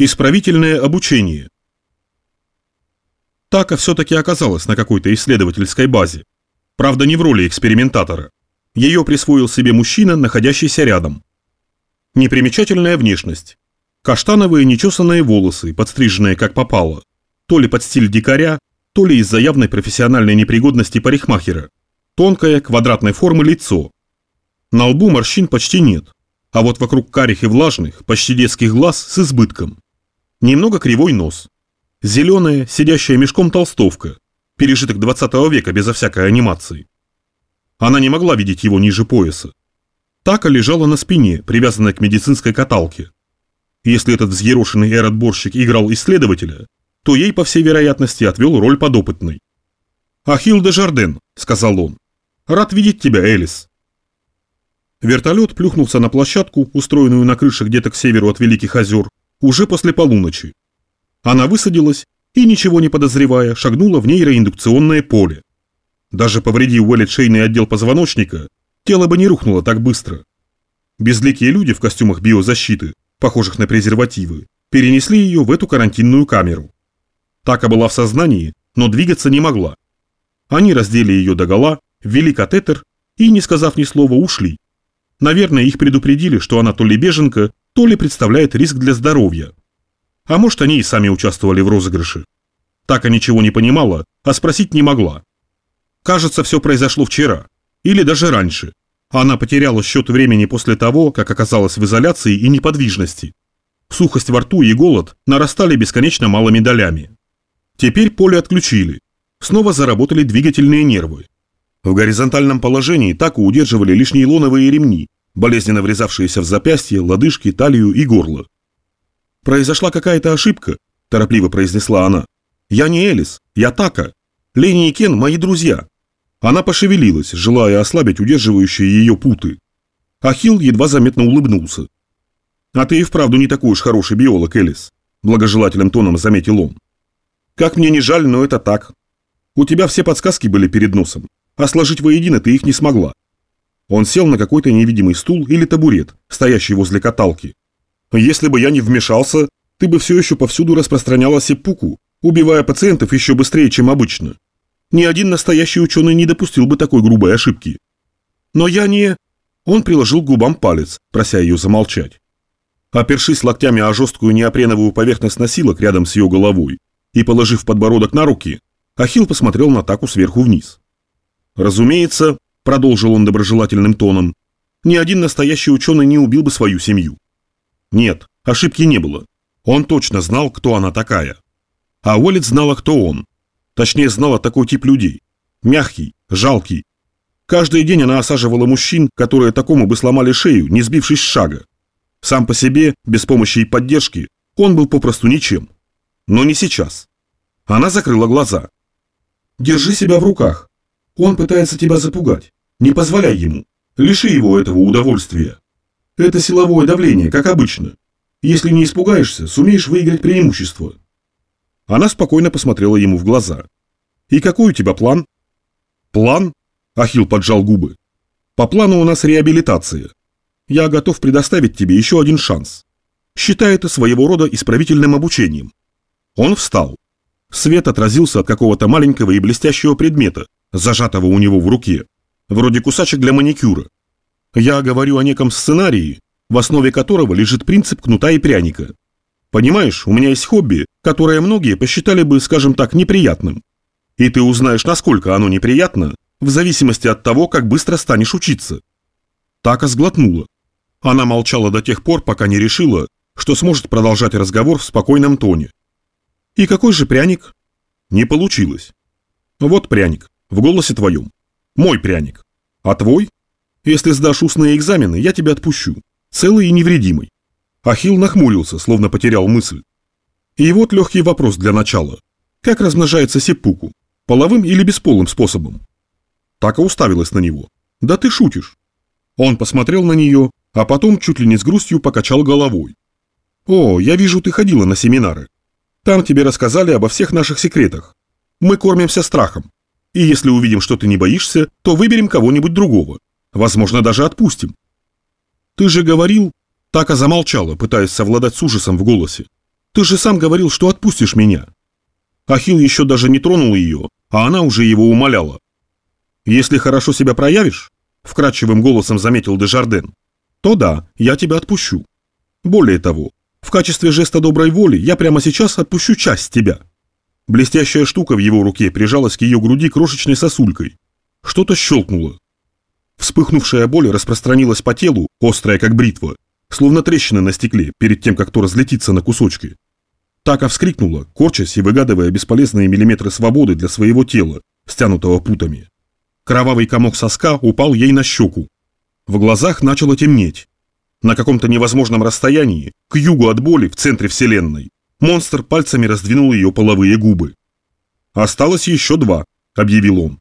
Исправительное обучение. Така все-таки оказалась на какой-то исследовательской базе. Правда, не в роли экспериментатора. Ее присвоил себе мужчина, находящийся рядом. Непримечательная внешность. Каштановые нечесанные волосы, подстриженные как попало. То ли под стиль дикаря, то ли из-за явной профессиональной непригодности парикмахера. Тонкое, квадратной формы лицо. На лбу морщин почти нет. А вот вокруг карих и влажных, почти детских глаз с избытком. Немного кривой нос. Зеленая, сидящая мешком толстовка. Пережиток 20 века безо всякой анимации. Она не могла видеть его ниже пояса. Така лежала на спине, привязанная к медицинской каталке. Если этот взъерошенный эротборщик играл исследователя, то ей, по всей вероятности, отвел роль подопытной. «Ахилл де Жарден», — сказал он. «Рад видеть тебя, Элис». Вертолет плюхнулся на площадку, устроенную на крыше где-то к северу от Великих озер, уже после полуночи. Она высадилась и, ничего не подозревая, шагнула в нейроиндукционное поле. Даже повреди Уэллет шейный отдел позвоночника, тело бы не рухнуло так быстро. Безликие люди в костюмах биозащиты, похожих на презервативы, перенесли ее в эту карантинную камеру. Така была в сознании, но двигаться не могла. Они раздели ее догола, ввели катетер и, не сказав ни слова, ушли. Наверное, их предупредили, что она то ли беженка, то ли представляет риск для здоровья. А может, они и сами участвовали в розыгрыше. Така ничего не понимала, а спросить не могла. Кажется, все произошло вчера. Или даже раньше. Она потеряла счет времени после того, как оказалась в изоляции и неподвижности. Сухость во рту и голод нарастали бесконечно малыми долями. Теперь поле отключили. Снова заработали двигательные нервы. В горизонтальном положении так удерживали лишь нейлоновые ремни, болезненно врезавшиеся в запястье, лодыжки, талию и горло. «Произошла какая-то ошибка», – торопливо произнесла она. «Я не Элис, я Така. Лени и Кен – мои друзья». Она пошевелилась, желая ослабить удерживающие ее путы. Ахилл едва заметно улыбнулся. «А ты и вправду не такой уж хороший биолог, Элис», – благожелательным тоном заметил он. «Как мне не жаль, но это так. У тебя все подсказки были перед носом, а сложить воедино ты их не смогла. Он сел на какой-то невидимый стул или табурет, стоящий возле каталки. Если бы я не вмешался, ты бы все еще повсюду распространяла сеппуку, убивая пациентов еще быстрее, чем обычно. Ни один настоящий ученый не допустил бы такой грубой ошибки. Но я не... Он приложил к губам палец, прося ее замолчать. Опершись локтями о жесткую неопреновую поверхность носилок рядом с ее головой и положив подбородок на руки, Ахилл посмотрел на Таку сверху вниз. Разумеется, продолжил он доброжелательным тоном, ни один настоящий ученый не убил бы свою семью. Нет, ошибки не было. Он точно знал, кто она такая. А Уоллет знала, кто он. Точнее, знала такой тип людей. Мягкий, жалкий. Каждый день она осаживала мужчин, которые такому бы сломали шею, не сбившись с шага. Сам по себе, без помощи и поддержки, он был попросту ничем. Но не сейчас. Она закрыла глаза. «Держи себя в руках. Он пытается тебя запугать. Не позволяй ему. Лиши его этого удовольствия. Это силовое давление, как обычно. Если не испугаешься, сумеешь выиграть преимущество. Она спокойно посмотрела ему в глаза. И какой у тебя план? План? Ахил поджал губы. По плану у нас реабилитация. Я готов предоставить тебе еще один шанс. Считай это своего рода исправительным обучением. Он встал. Свет отразился от какого-то маленького и блестящего предмета, зажатого у него в руке вроде кусачек для маникюра. Я говорю о неком сценарии, в основе которого лежит принцип кнута и пряника. Понимаешь, у меня есть хобби, которое многие посчитали бы, скажем так, неприятным. И ты узнаешь, насколько оно неприятно, в зависимости от того, как быстро станешь учиться. Така сглотнула. Она молчала до тех пор, пока не решила, что сможет продолжать разговор в спокойном тоне. «И какой же пряник?» «Не получилось». «Вот пряник, в голосе твоем. Мой пряник. А твой? Если сдашь устные экзамены, я тебя отпущу. Целый и невредимый. Ахилл нахмурился, словно потерял мысль. И вот легкий вопрос для начала. Как размножается сеппуку? Половым или бесполым способом? Така уставилась на него. Да ты шутишь. Он посмотрел на нее, а потом чуть ли не с грустью покачал головой. О, я вижу, ты ходила на семинары. Там тебе рассказали обо всех наших секретах. Мы кормимся страхом. И если увидим, что ты не боишься, то выберем кого-нибудь другого. Возможно, даже отпустим. Ты же говорил... Така замолчала, пытаясь совладать с ужасом в голосе. Ты же сам говорил, что отпустишь меня. Ахилл еще даже не тронул ее, а она уже его умоляла. Если хорошо себя проявишь, вкрадчивым голосом заметил Дежарден, то да, я тебя отпущу. Более того, в качестве жеста доброй воли я прямо сейчас отпущу часть тебя. Блестящая штука в его руке прижалась к ее груди крошечной сосулькой. Что-то щелкнуло. Вспыхнувшая боль распространилась по телу, острая как бритва, словно трещина на стекле перед тем, как то разлетится на кусочки. Така вскрикнула, корчась и выгадывая бесполезные миллиметры свободы для своего тела, стянутого путами. Кровавый комок соска упал ей на щеку. В глазах начало темнеть. На каком-то невозможном расстоянии, к югу от боли в центре вселенной, монстр пальцами раздвинул ее половые губы. «Осталось еще два», — объявил он.